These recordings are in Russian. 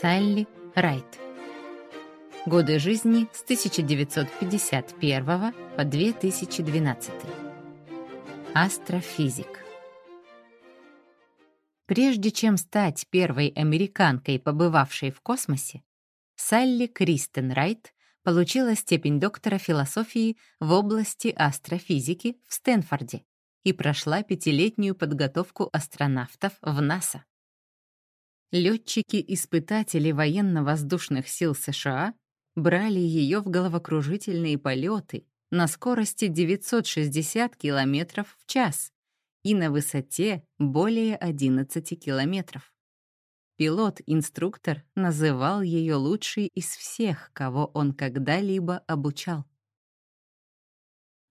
Салли Райт. Годы жизни с 1951 по 2012. Астрофизик. Прежде чем стать первой американкой, побывавшей в космосе, Салли Кристен Райт получила степень доктора философии в области астрофизики в Стэнфорде и прошла пятилетнюю подготовку астронавтов в НАСА. Летчики-испытатели военно-воздушных сил США брали ее в головокружительные полеты на скорости 960 км в час и на высоте более 11 километров. Пилот-инструктор называл ее лучшей из всех, кого он когда-либо обучал.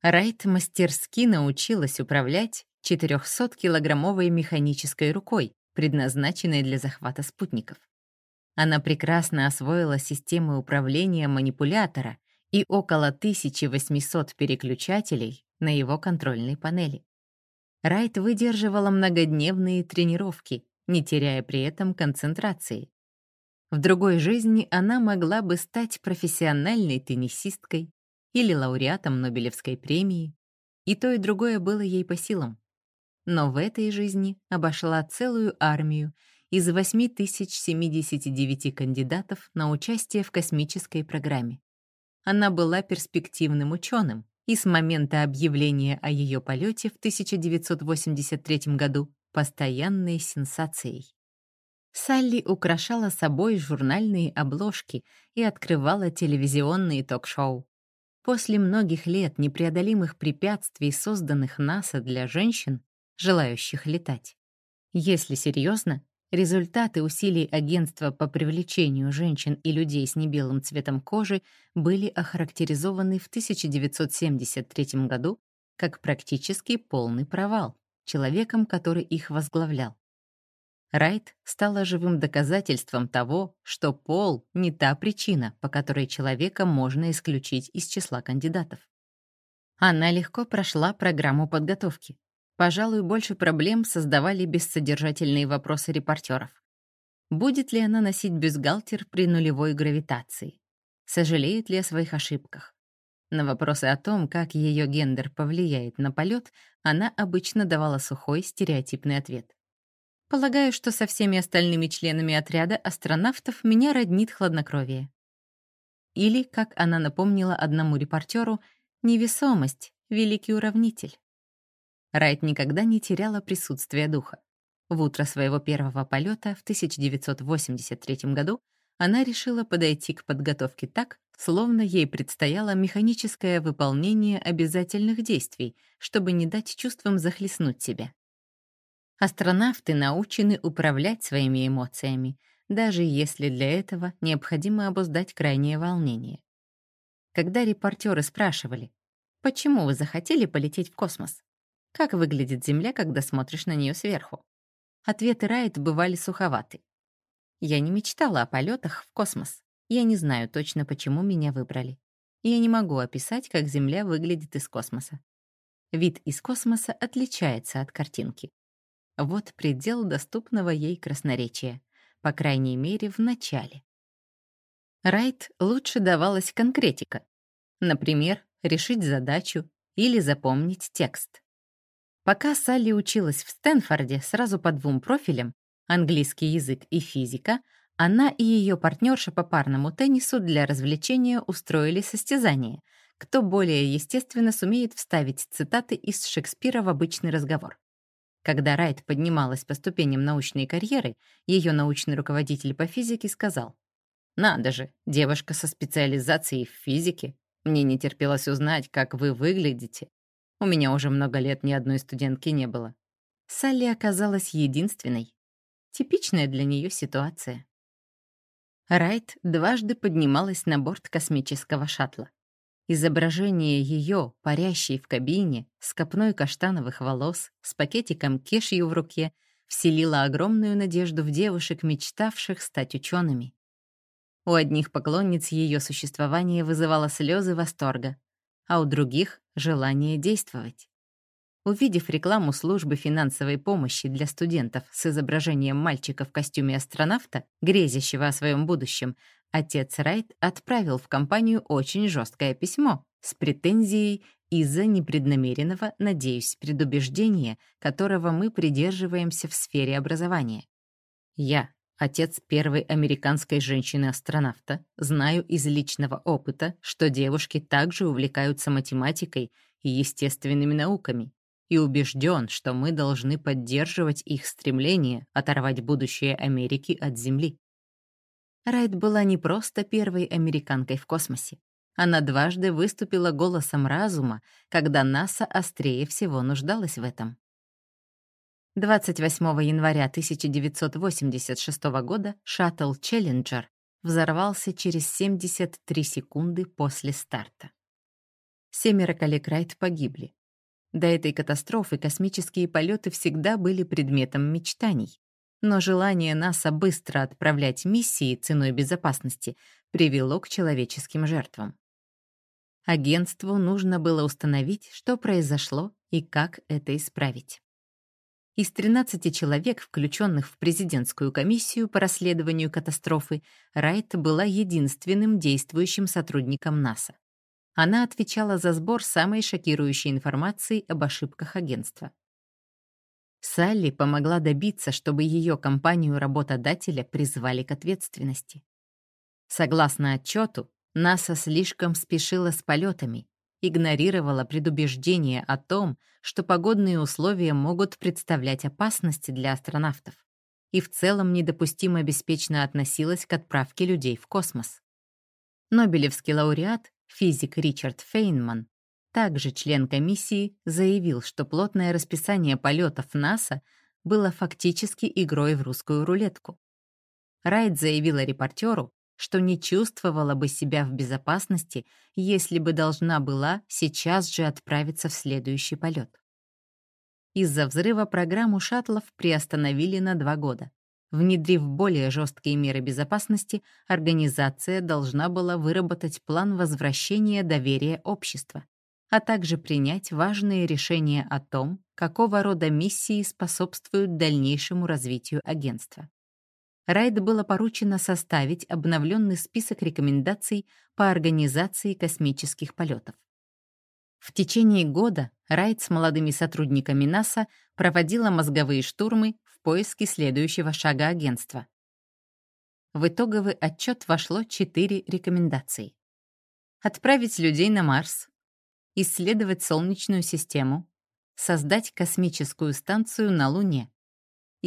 Райт мастерски научилась управлять 400-килограммовой механической рукой, предназначенной для захвата спутников. Она прекрасно освоила системы управления манипулятора и около 1800 переключателей на его контрольной панели. Райт выдерживала многодневные тренировки, не теряя при этом концентрации. В другой жизни она могла бы стать профессиональной теннисисткой или лауреатом Нобелевской премии, и то и другое было ей по силам но в этой жизни обошла целую армию из 8079 кандидатов на участие в космической программе. Она была перспективным ученым, и с момента объявления о ее полете в 1983 году постоянной сенсацией. Салли украшала собой журнальные обложки и открывала телевизионные ток-шоу. После многих лет непреодолимых препятствий, созданных НАСА для женщин, желающих летать. Если серьезно, результаты усилий агентства по привлечению женщин и людей с небелым цветом кожи были охарактеризованы в 1973 году как практически полный провал человеком, который их возглавлял. Райт стала живым доказательством того, что пол — не та причина, по которой человека можно исключить из числа кандидатов. Она легко прошла программу подготовки. Пожалуй, больше проблем создавали бессодержательные вопросы репортеров. Будет ли она носить бюстгальтер при нулевой гравитации? Сожалеет ли о своих ошибках? На вопросы о том, как ее гендер повлияет на полет, она обычно давала сухой, стереотипный ответ. «Полагаю, что со всеми остальными членами отряда астронавтов меня роднит хладнокровие». Или, как она напомнила одному репортеру, «невесомость — великий уравнитель». Райт никогда не теряла присутствие духа. В утро своего первого полета в 1983 году она решила подойти к подготовке так, словно ей предстояло механическое выполнение обязательных действий, чтобы не дать чувствам захлестнуть себя. Астронавты научены управлять своими эмоциями, даже если для этого необходимо обуздать крайнее волнение. Когда репортеры спрашивали, «Почему вы захотели полететь в космос?», как выглядит Земля, когда смотришь на нее сверху? Ответы Райт бывали суховаты. Я не мечтала о полетах в космос. Я не знаю точно, почему меня выбрали. Я не могу описать, как Земля выглядит из космоса. Вид из космоса отличается от картинки. Вот предел доступного ей красноречия, по крайней мере, в начале. Райт лучше давалась конкретика. Например, решить задачу или запомнить текст. Пока Салли училась в Стэнфорде сразу по двум профилям — английский язык и физика, она и ее партнерша по парному теннису для развлечения устроили состязание, кто более естественно сумеет вставить цитаты из Шекспира в обычный разговор. Когда Райт поднималась по ступеням научной карьеры, ее научный руководитель по физике сказал, «Надо же, девушка со специализацией в физике. Мне не терпелось узнать, как вы выглядите. У меня уже много лет ни одной студентки не было. Салли оказалась единственной. Типичная для нее ситуация. Райт дважды поднималась на борт космического шаттла. Изображение ее, парящей в кабине, с копной каштановых волос, с пакетиком кешью в руке, вселило огромную надежду в девушек, мечтавших стать учеными. У одних поклонниц ее существование вызывало слезы восторга, а у других — желание действовать. Увидев рекламу службы финансовой помощи для студентов с изображением мальчика в костюме астронавта, грезящего о своем будущем, отец Райт отправил в компанию очень жесткое письмо с претензией из-за непреднамеренного, надеюсь, предубеждения, которого мы придерживаемся в сфере образования. Я, отец первой американской женщины-астронавта, знаю из личного опыта, что девушки также увлекаются математикой и естественными науками, и убежден, что мы должны поддерживать их стремление оторвать будущее Америки от Земли. Райт была не просто первой американкой в космосе. Она дважды выступила голосом разума, когда НАСА острее всего нуждалась в этом. 28 января 1986 года шаттл «Челленджер» взорвался через 73 секунды после старта. Семеро коллег Райт погибли. До этой катастрофы космические полеты всегда были предметом мечтаний. Но желание НАСА быстро отправлять миссии ценой безопасности привело к человеческим жертвам. Агентству нужно было установить, что произошло и как это исправить. Из 13 человек, включенных в президентскую комиссию по расследованию катастрофы, Райт была единственным действующим сотрудником НАСА. Она отвечала за сбор самой шокирующей информации об ошибках агентства. Салли помогла добиться, чтобы ее компанию-работодателя призвали к ответственности. Согласно отчету, НАСА слишком спешила с полетами, игнорировала предубеждение о том, что погодные условия могут представлять опасности для астронавтов и в целом недопустимо беспечно относилась к отправке людей в космос. Нобелевский лауреат, физик Ричард Фейнман, также член комиссии, заявил, что плотное расписание полетов НАСА было фактически игрой в русскую рулетку. Райт заявила репортеру, что не чувствовала бы себя в безопасности, если бы должна была сейчас же отправиться в следующий полет. Из-за взрыва программу шаттлов приостановили на два года. Внедрив более жесткие меры безопасности, организация должна была выработать план возвращения доверия общества, а также принять важные решения о том, какого рода миссии способствуют дальнейшему развитию агентства. Райд было поручено составить обновленный список рекомендаций по организации космических полетов. В течение года Райт с молодыми сотрудниками НАСА проводила мозговые штурмы в поиске следующего шага агентства. В итоговый отчет вошло четыре рекомендации. Отправить людей на Марс, исследовать Солнечную систему, создать космическую станцию на Луне,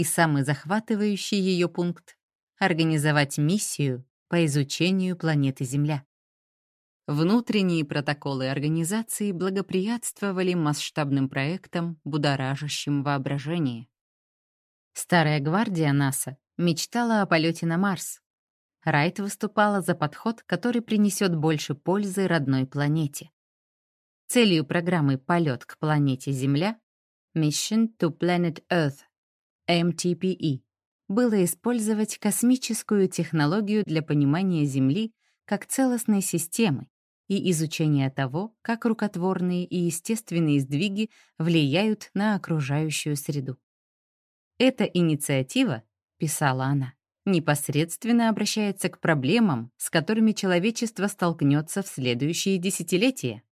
и самый захватывающий ее пункт — организовать миссию по изучению планеты Земля. Внутренние протоколы организации благоприятствовали масштабным проектам, будоражащим воображение. Старая гвардия НАСА мечтала о полете на Марс. Райт выступала за подход, который принесет больше пользы родной планете. Целью программы «Полет к планете Земля» Mission to Planet Earth MTPE, было использовать космическую технологию для понимания Земли как целостной системы и изучения того, как рукотворные и естественные сдвиги влияют на окружающую среду. Эта инициатива, писала она, непосредственно обращается к проблемам, с которыми человечество столкнется в следующие десятилетия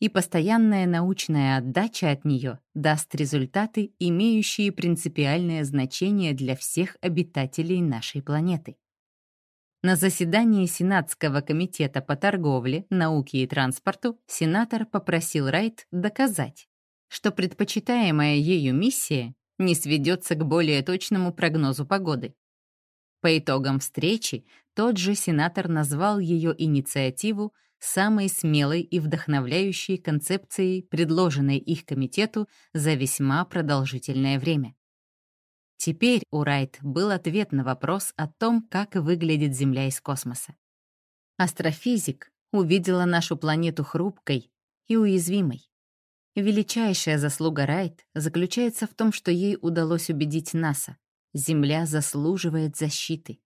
и постоянная научная отдача от нее даст результаты, имеющие принципиальное значение для всех обитателей нашей планеты. На заседании Сенатского комитета по торговле, науке и транспорту сенатор попросил Райт доказать, что предпочитаемая ею миссия не сведется к более точному прогнозу погоды. По итогам встречи тот же сенатор назвал ее инициативу самой смелой и вдохновляющей концепцией, предложенной их комитету за весьма продолжительное время. Теперь у Райт был ответ на вопрос о том, как выглядит Земля из космоса. Астрофизик увидела нашу планету хрупкой и уязвимой. Величайшая заслуга Райт заключается в том, что ей удалось убедить НАСА. Земля заслуживает защиты.